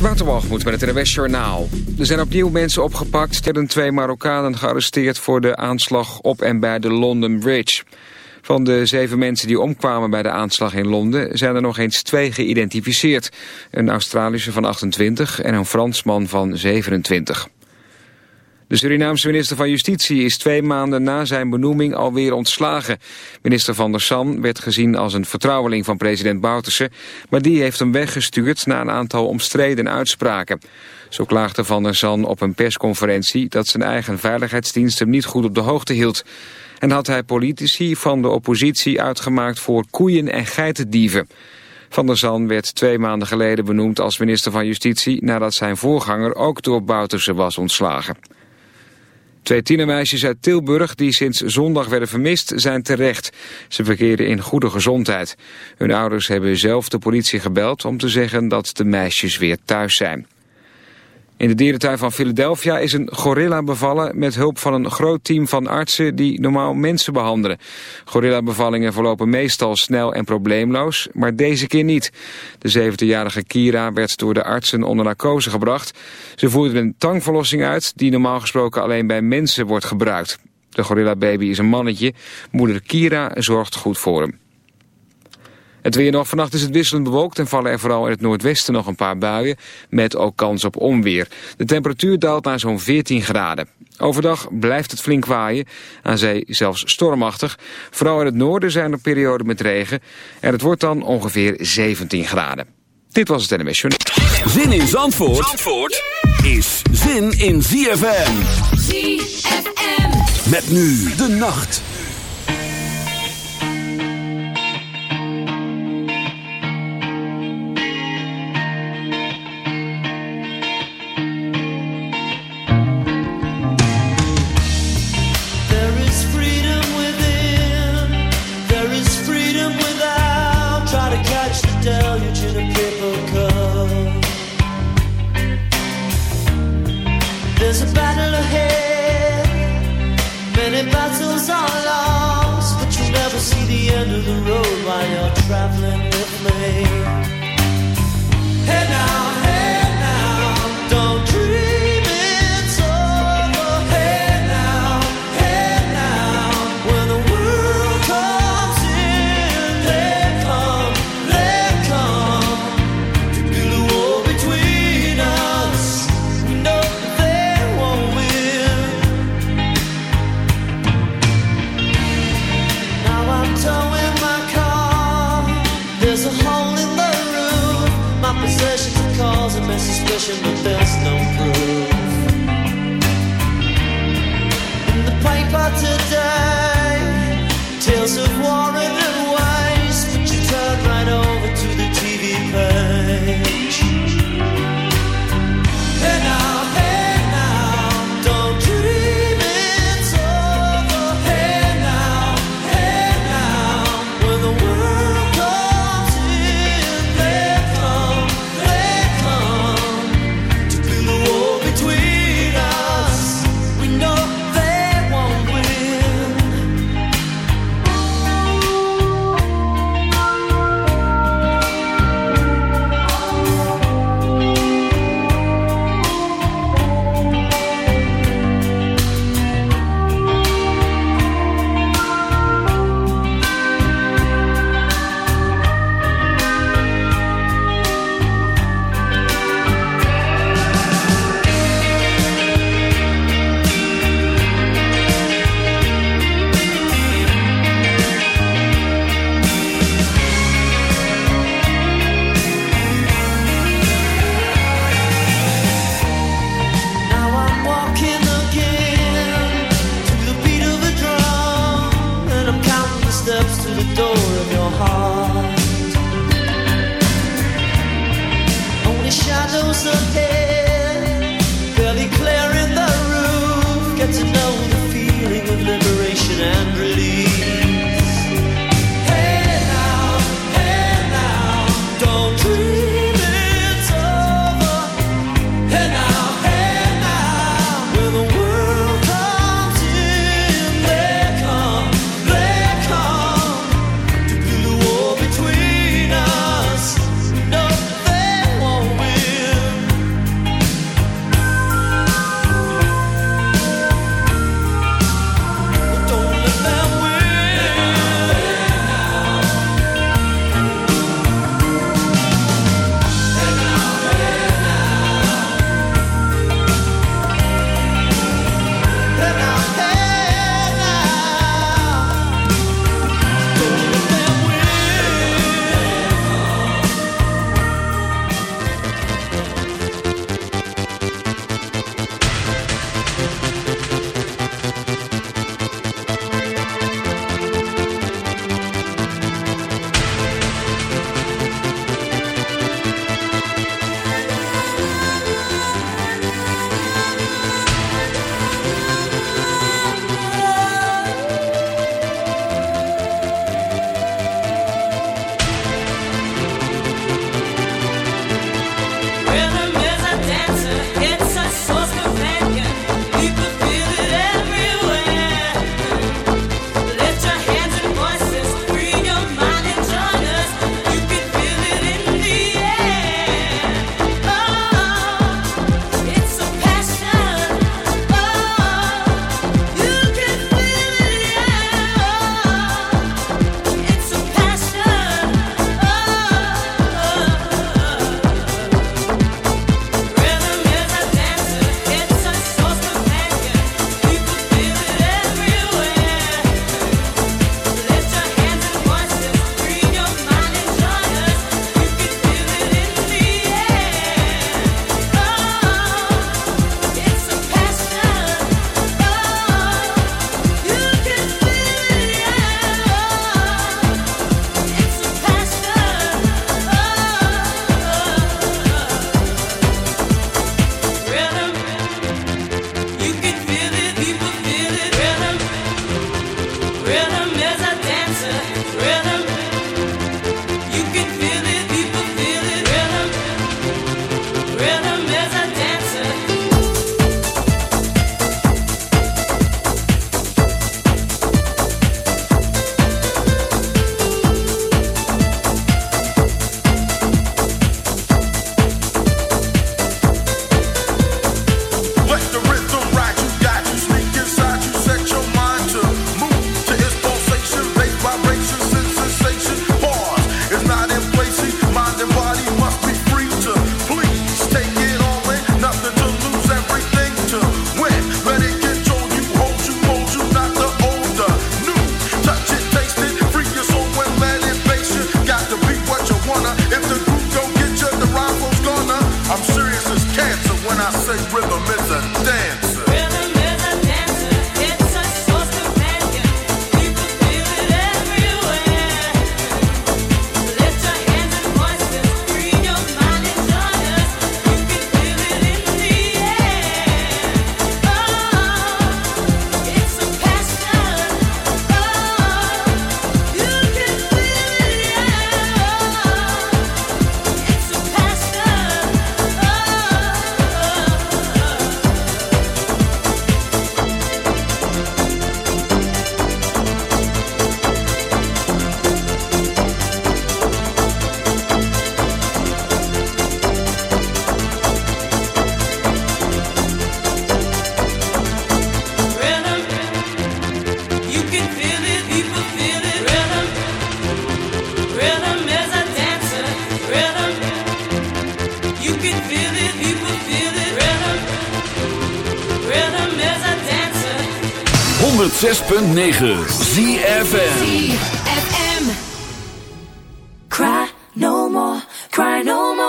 Waterwalgemoed met het NWS Journaal. Er zijn opnieuw mensen opgepakt. Er zijn twee Marokkanen gearresteerd voor de aanslag op en bij de London Bridge. Van de zeven mensen die omkwamen bij de aanslag in Londen... zijn er nog eens twee geïdentificeerd. Een Australische van 28 en een Fransman van 27. De Surinaamse minister van Justitie is twee maanden na zijn benoeming alweer ontslagen. Minister Van der San werd gezien als een vertrouweling van president Bouterse... maar die heeft hem weggestuurd na een aantal omstreden uitspraken. Zo klaagde Van der San op een persconferentie dat zijn eigen veiligheidsdienst hem niet goed op de hoogte hield. En had hij politici van de oppositie uitgemaakt voor koeien- en geitendieven. Van der Zan werd twee maanden geleden benoemd als minister van Justitie... nadat zijn voorganger ook door Bouterse was ontslagen. Twee tienermeisjes uit Tilburg die sinds zondag werden vermist zijn terecht. Ze verkeren in goede gezondheid. Hun ouders hebben zelf de politie gebeld om te zeggen dat de meisjes weer thuis zijn. In de dierentuin van Philadelphia is een gorilla bevallen met hulp van een groot team van artsen die normaal mensen behandelen. Gorilla-bevallingen verlopen meestal snel en probleemloos, maar deze keer niet. De 17-jarige Kira werd door de artsen onder narcose gebracht. Ze voerden een tangverlossing uit die normaal gesproken alleen bij mensen wordt gebruikt. De gorilla-baby is een mannetje. Moeder Kira zorgt goed voor hem. Het weer nog. Vannacht is het wisselend bewolkt en vallen er vooral in het noordwesten nog een paar buien. Met ook kans op onweer. De temperatuur daalt naar zo'n 14 graden. Overdag blijft het flink waaien. Aan zee zelfs stormachtig. Vooral in het noorden zijn er perioden met regen. En het wordt dan ongeveer 17 graden. Dit was het NMS Zin in Zandvoort, Zandvoort is zin in ZFM. ZFM. Met nu de nacht. 106.9 ZFM Cry no more, cry no more.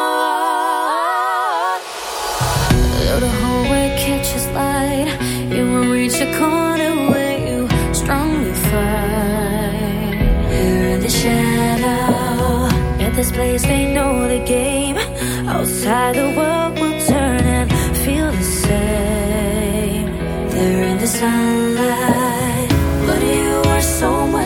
Though the hallway catches light You will reach a corner where you strongly fight. Here in the shadow At this place they know the game. Outside the world will turn and feel the same. They're in the sunlight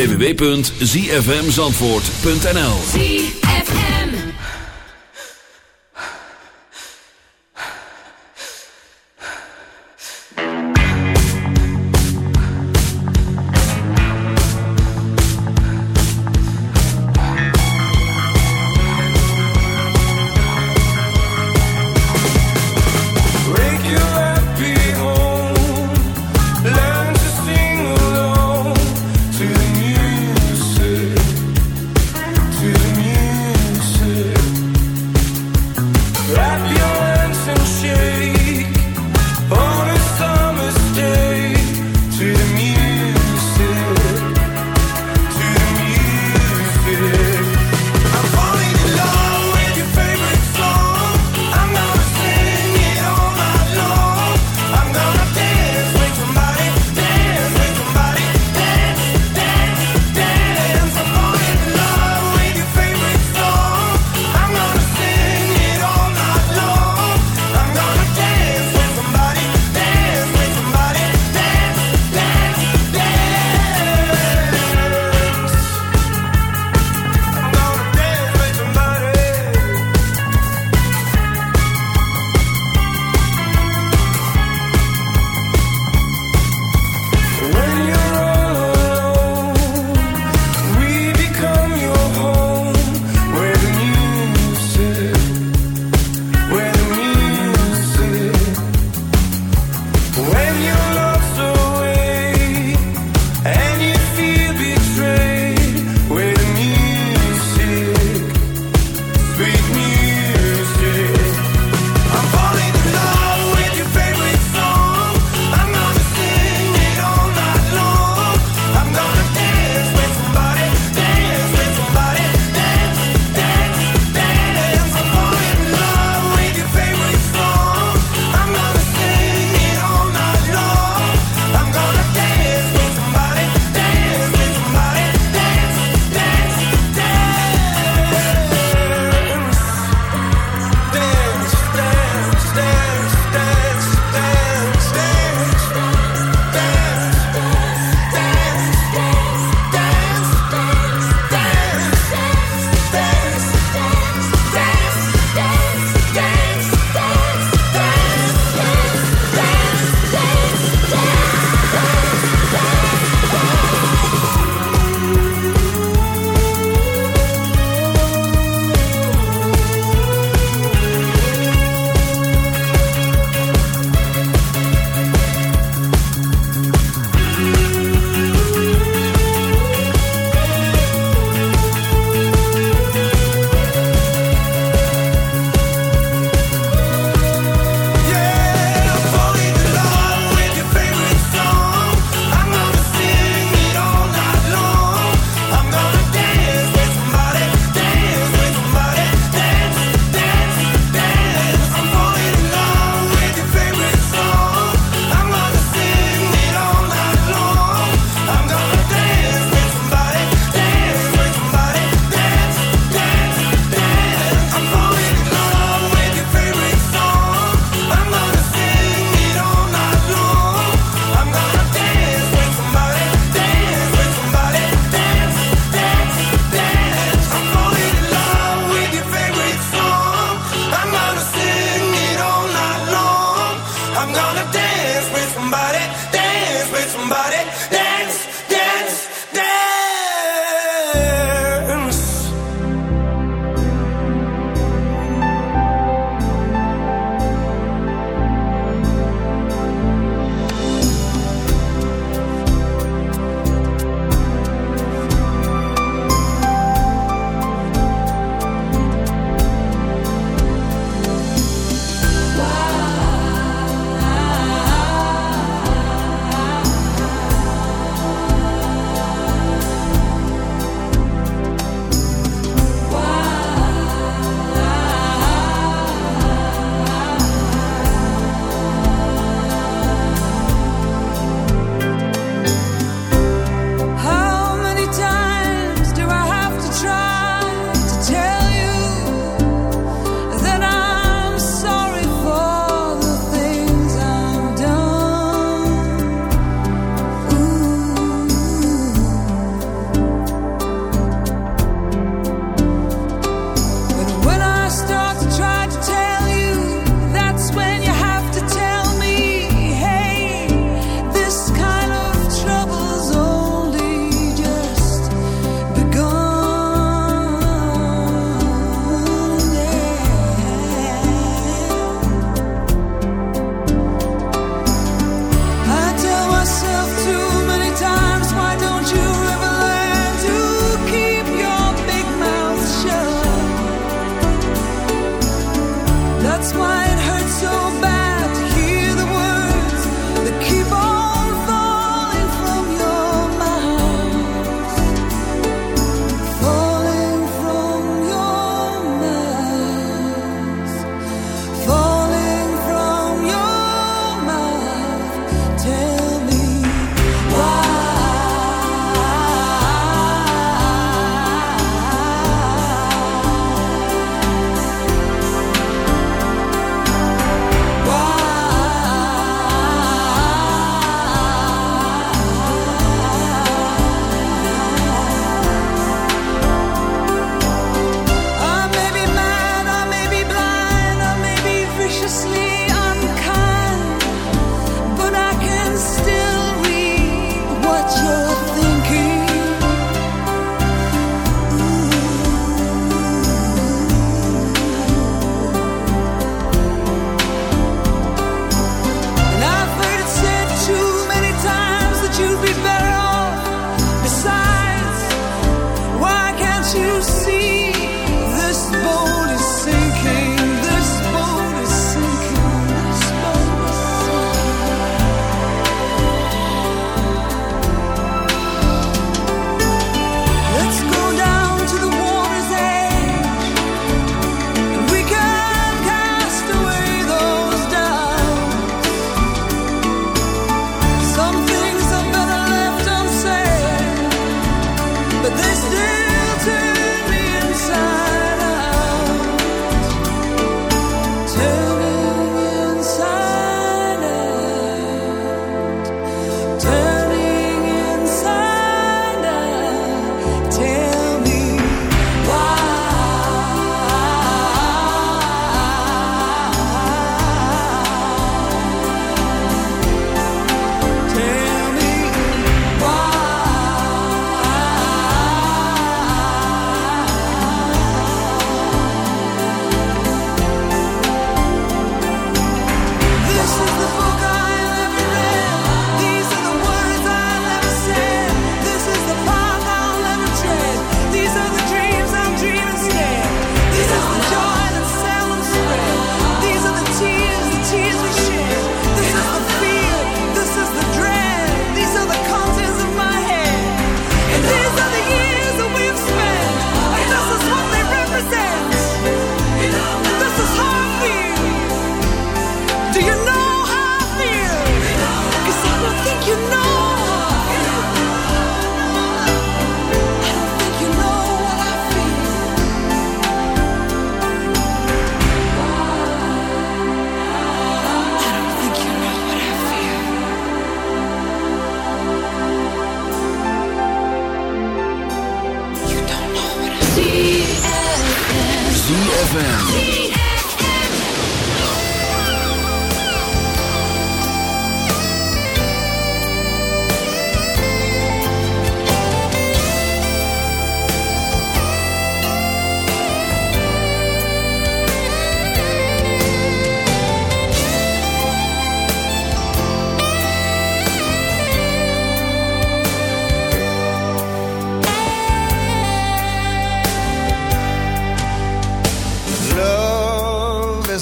www.zfmzandvoort.nl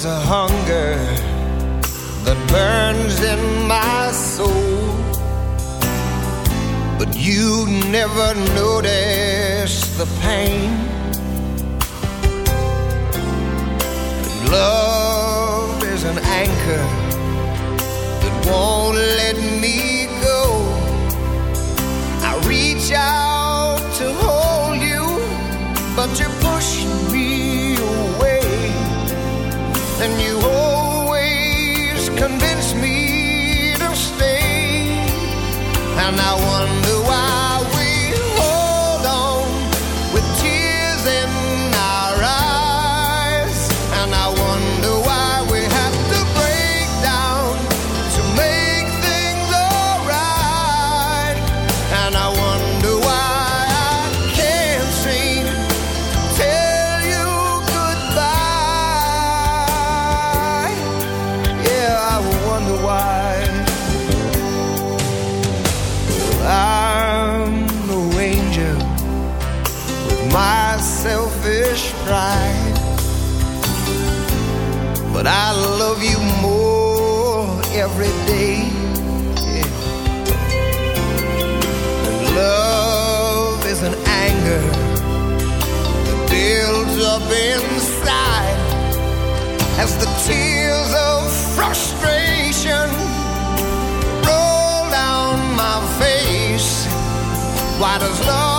there's a hunger that burns in my soul. But you never notice the pain. And Love is an anchor that won't let me go. I reach out to hold you, but you push me And I wonder Why does love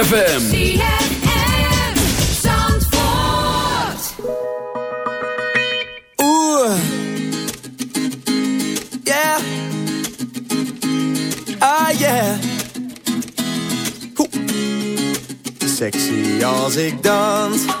ZFM. Ah. Sexy als ik dans.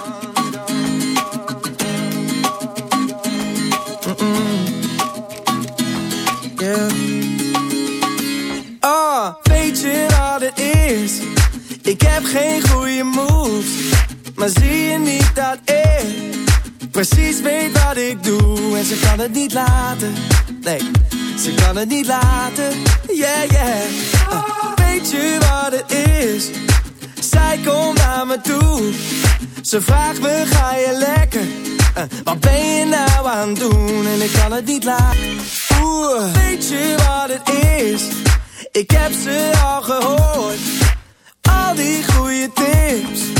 Precies weet wat ik doe en ze kan het niet laten. Nee, ze kan het niet laten. Yeah, yeah. Uh, weet je wat het is? Zij komt naar me toe. Ze vraagt me, ga je lekker? Uh, wat ben je nou aan het doen? En ik kan het niet laten. Oeh, weet je wat het is? Ik heb ze al gehoord. Al die goede tips.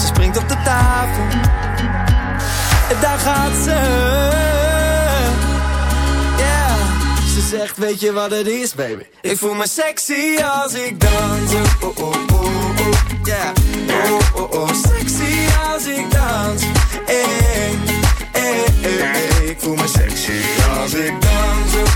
Ze springt op de tafel. Daar gaat ze. Yeah. Ze zegt, weet je wat het is, baby? Ik voel me sexy als ik dans. Oh, oh, oh, oh, yeah. Oh, oh, oh, sexy als ik dans. Eh, eh, eh. Ik voel me sexy als ik dans.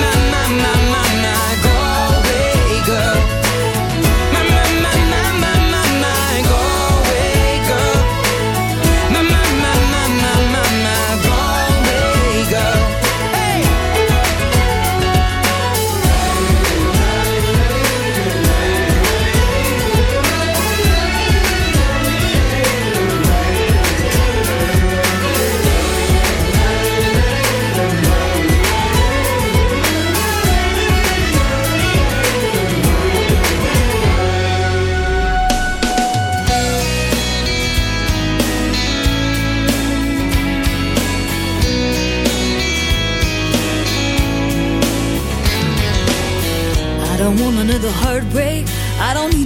na na na na.